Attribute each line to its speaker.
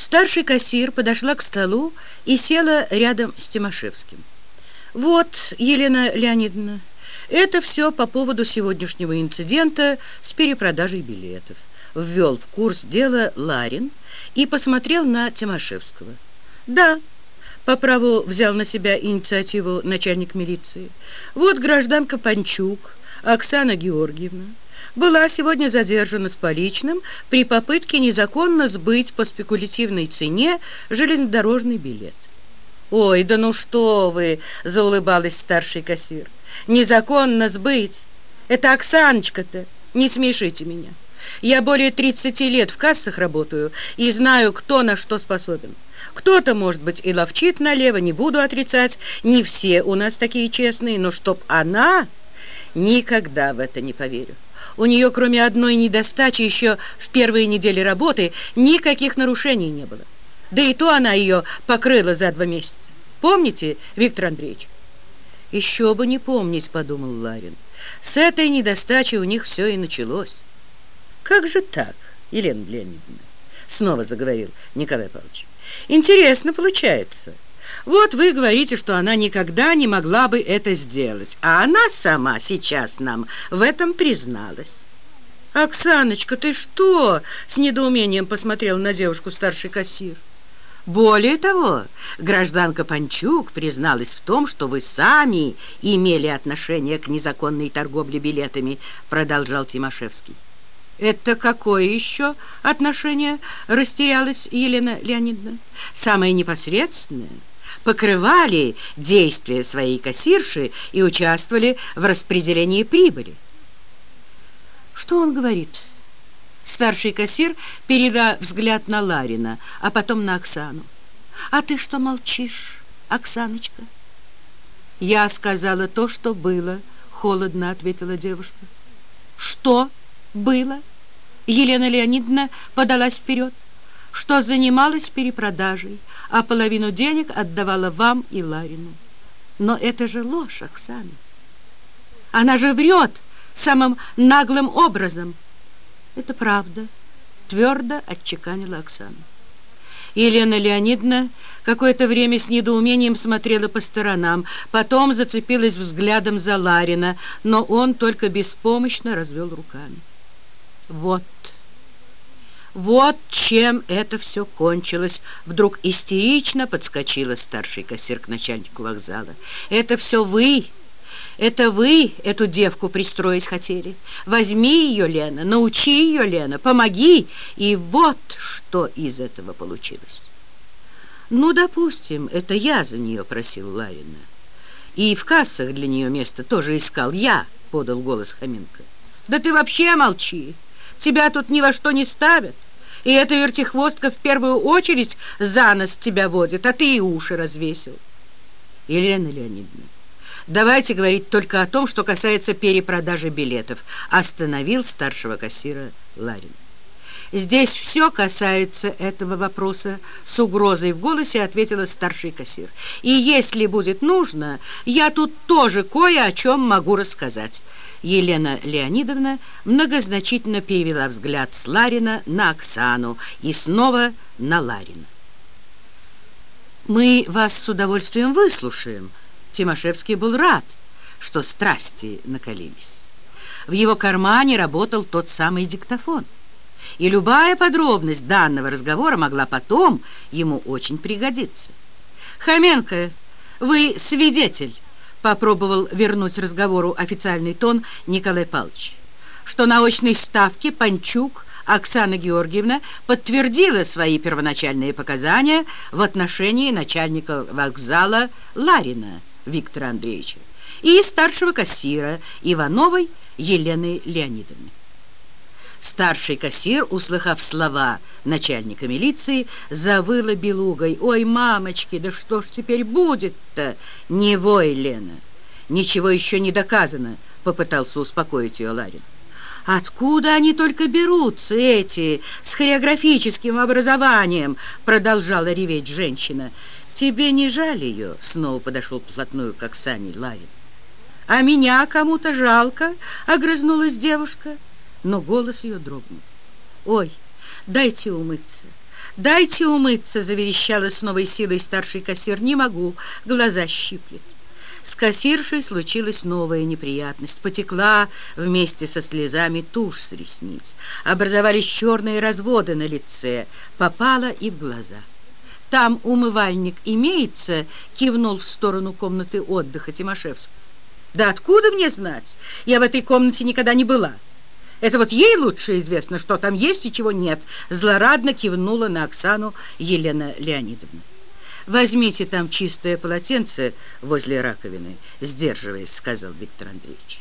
Speaker 1: Старший кассир подошла к столу и села рядом с Тимошевским. «Вот, Елена Леонидовна, это все по поводу сегодняшнего инцидента с перепродажей билетов», ввел в курс дела Ларин и посмотрел на Тимошевского. «Да, по праву взял на себя инициативу начальник милиции. Вот гражданка Панчук, Оксана Георгиевна, была сегодня задержана с поличным при попытке незаконно сбыть по спекулятивной цене железнодорожный билет. «Ой, да ну что вы!» — заулыбалась старший кассир. «Незаконно сбыть! Это Оксаночка-то! Не смешите меня! Я более 30 лет в кассах работаю и знаю, кто на что способен. Кто-то, может быть, и ловчит налево, не буду отрицать. Не все у нас такие честные, но чтоб она... Никогда в это не поверю. У нее, кроме одной недостачи, еще в первые недели работы никаких нарушений не было. Да и то она ее покрыла за два месяца. Помните, Виктор Андреевич? Еще бы не помнить, подумал Ларин. С этой недостачей у них все и началось. Как же так, Елена Леонидовна? Снова заговорил Николай Павлович. Интересно получается. Вот вы говорите, что она никогда не могла бы это сделать, а она сама сейчас нам в этом призналась. «Оксаночка, ты что?» — с недоумением посмотрел на девушку старший кассир. Более того, гражданка Панчук призналась в том, что вы сами имели отношение к незаконной торговле билетами, продолжал Тимошевский. «Это какое еще отношение?» – растерялась Елена Леонидовна. «Самое непосредственное. Покрывали действия своей кассирши и участвовали в распределении прибыли». «Что он говорит?» Старший кассир передал взгляд на Ларина, а потом на Оксану. «А ты что молчишь, Оксаночка?» «Я сказала то, что было», — холодно ответила девушка. «Что было?» Елена Леонидовна подалась вперед, что занималась перепродажей, а половину денег отдавала вам и Ларину. Но это же ложь, Оксана. Она же врет самым наглым образом. Это правда, твердо отчеканила Оксана. Елена Леонидовна какое-то время с недоумением смотрела по сторонам, потом зацепилась взглядом за Ларина, но он только беспомощно развел руками. Вот, вот чем это все кончилось. Вдруг истерично подскочила старший кассир к начальнику вокзала. Это все вы, это вы эту девку пристроить хотели. Возьми ее, Лена, научи ее, Лена, помоги. И вот что из этого получилось. Ну, допустим, это я за нее просил Ларина. И в кассах для нее место тоже искал я, подал голос Хоменко. Да ты вообще молчи. Тебя тут ни во что не ставят. И эта вертихвостка в первую очередь за нос тебя водит, а ты и уши развесил. Елена Леонидовна, давайте говорить только о том, что касается перепродажи билетов, остановил старшего кассира Ларин. Здесь все касается этого вопроса, с угрозой в голосе ответила старший кассир. И если будет нужно, я тут тоже кое о чем могу рассказать. Елена Леонидовна многозначительно перевела взгляд с Ларина на Оксану и снова на Ларина. «Мы вас с удовольствием выслушаем». Тимошевский был рад, что страсти накалились. В его кармане работал тот самый диктофон. И любая подробность данного разговора могла потом ему очень пригодиться. «Хоменко, вы свидетель» попробовал вернуть разговору официальный тон Николай Павлович, что на очной ставке Панчук Оксана Георгиевна подтвердила свои первоначальные показания в отношении начальника вокзала Ларина Виктора Андреевича и старшего кассира Ивановой Елены Леонидовны. Старший кассир, услыхав слова начальника милиции, завыла белугой. «Ой, мамочки, да что ж теперь будет-то?» «Не вой, Лена, ничего еще не доказано», — попытался успокоить ее Ларин. «Откуда они только берутся, эти, с хореографическим образованием?» Продолжала реветь женщина. «Тебе не жаль ее?» Снова подошел вплотную к Оксане Ларин. «А меня кому-то жалко?» — огрызнулась девушка но голос ее дрогнул. «Ой, дайте умыться. «Дайте умыться!» — заверещала с новой силой старший кассир. «Не могу, глаза щиплет». С кассиршей случилась новая неприятность. Потекла вместе со слезами тушь с ресниц. Образовались черные разводы на лице. Попала и в глаза. «Там умывальник имеется?» — кивнул в сторону комнаты отдыха Тимошевский. «Да откуда мне знать? Я в этой комнате никогда не была». Это вот ей лучше известно, что там есть и чего нет. Злорадно кивнула на Оксану Елена Леонидовна. «Возьмите там чистое полотенце возле раковины», — сдерживаясь, сказал Виктор Андреевич.